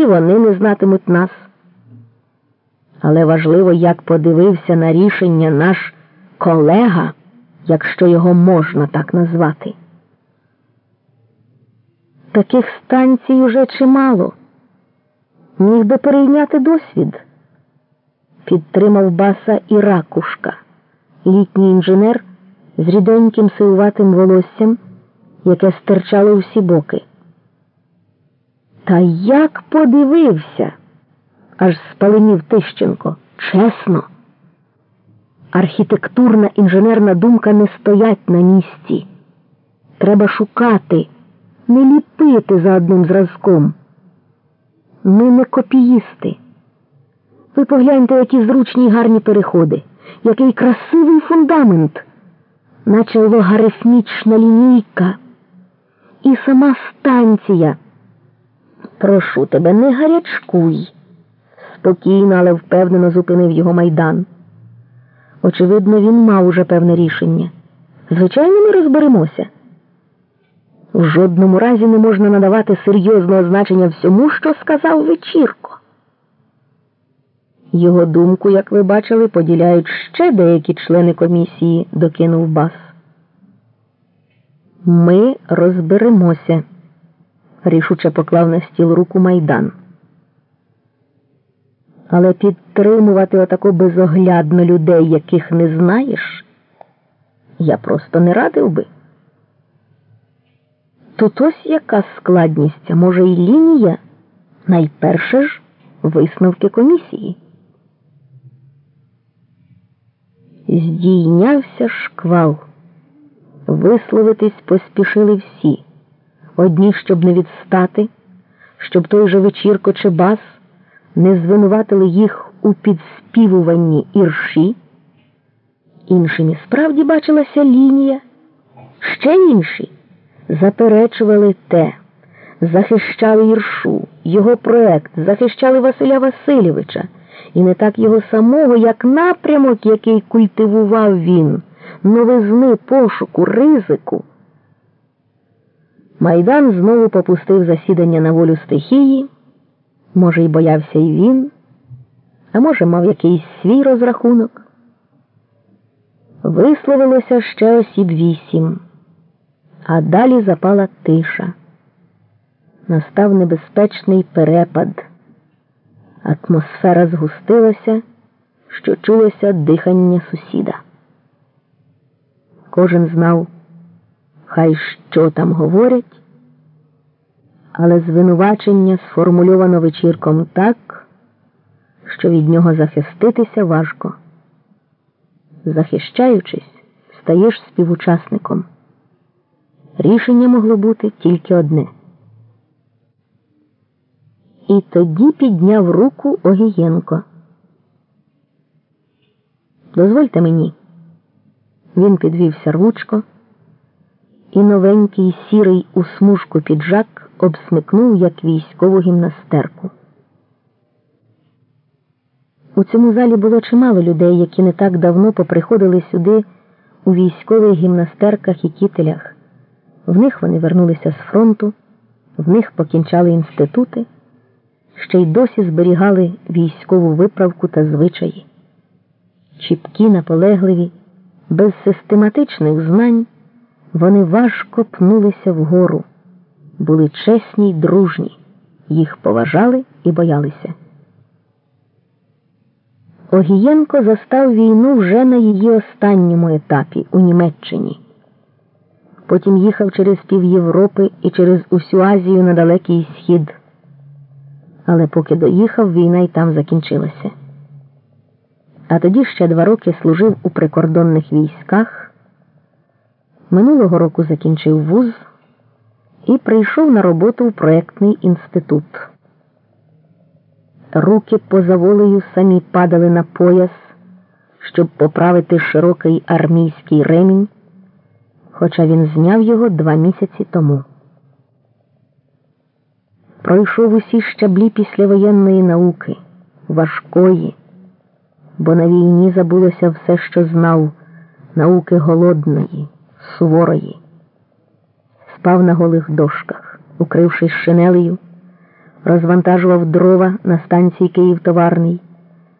і вони не знатимуть нас. Але важливо, як подивився на рішення наш колега, якщо його можна так назвати. Таких станцій уже чимало. Міг би перейняти досвід. Підтримав баса і ракушка, літній інженер з ріденьким сивуватим волоссям, яке стирчало всі боки. Та як подивився, аж спаленів Тищенко, чесно. Архітектурна інженерна думка не стоять на місці. Треба шукати, не ліпити за одним зразком. Ми не копіїсти. Ви погляньте, які зручні й гарні переходи, який красивий фундамент, наче логарифмічна лінійка. І сама станція. Прошу тебе, не гарячкуй, спокійно, але впевнено зупинив його майдан. Очевидно, він мав уже певне рішення. Звичайно, ми розберемося. В жодному разі не можна надавати серйозного значення всьому, що сказав вечірко. Його думку, як ви бачили, поділяють ще деякі члени комісії, докинув бас. Ми розберемося, рішуче поклав на стіл руку майдан. Але підтримувати отако безоглядно людей, яких не знаєш, я просто не радив би. Тут ось яка складність, а може і лінія, найперше ж висновки комісії. Здійнявся шквал. Висловитись поспішили всі. Одні, щоб не відстати, щоб той же вечірко чи бас не звинуватили їх у підспівуванні ірші. Іншим і справді бачилася лінія, ще інші заперечували те, захищали іршу, його проект, захищали Василя Васильовича, і не так його самого, як напрямок, який культивував він, новизни пошуку, ризику. Майдан знову попустив засідання на волю стихії. Може, й боявся і він, а може, мав якийсь свій розрахунок. Висловилося ще осіб вісім, а далі запала тиша. Настав небезпечний перепад. Атмосфера згустилася, що чулося дихання сусіда. Кожен знав, хай що там говорять, але звинувачення сформульовано вечірком так, що від нього захиститися важко. Захищаючись, стаєш співучасником. Рішення могло бути тільки одне. І тоді підняв руку Огієнко. Дозвольте мені. Він підвівся рвучко, і новенький сірий у смужку піджак обсмикнув, як військову гімнастерку. У цьому залі було чимало людей, які не так давно поприходили сюди у військових гімнастерках і кітелях. В них вони вернулися з фронту, в них покінчали інститути, ще й досі зберігали військову виправку та звичаї. Чіпкі, наполегливі, без систематичних знань вони важко пнулися вгору, були чесні й дружні, їх поважали і боялися. Огієнко застав війну вже на її останньому етапі у Німеччині. Потім їхав через пів Європи і через усю Азію на Далекий Схід. Але поки доїхав, війна й там закінчилася. А тоді ще два роки служив у прикордонних військах. Минулого року закінчив вуз і прийшов на роботу в проєктний інститут. Руки поза волею самі падали на пояс, щоб поправити широкий армійський ремінь, хоча він зняв його два місяці тому. Пройшов усі щаблі післявоєнної науки, важкої, бо на війні забулося все, що знав, науки голодної, суворої. Спав на голих дошках, укрившись шинелею розвантажував дрова на станції Київ Товарний.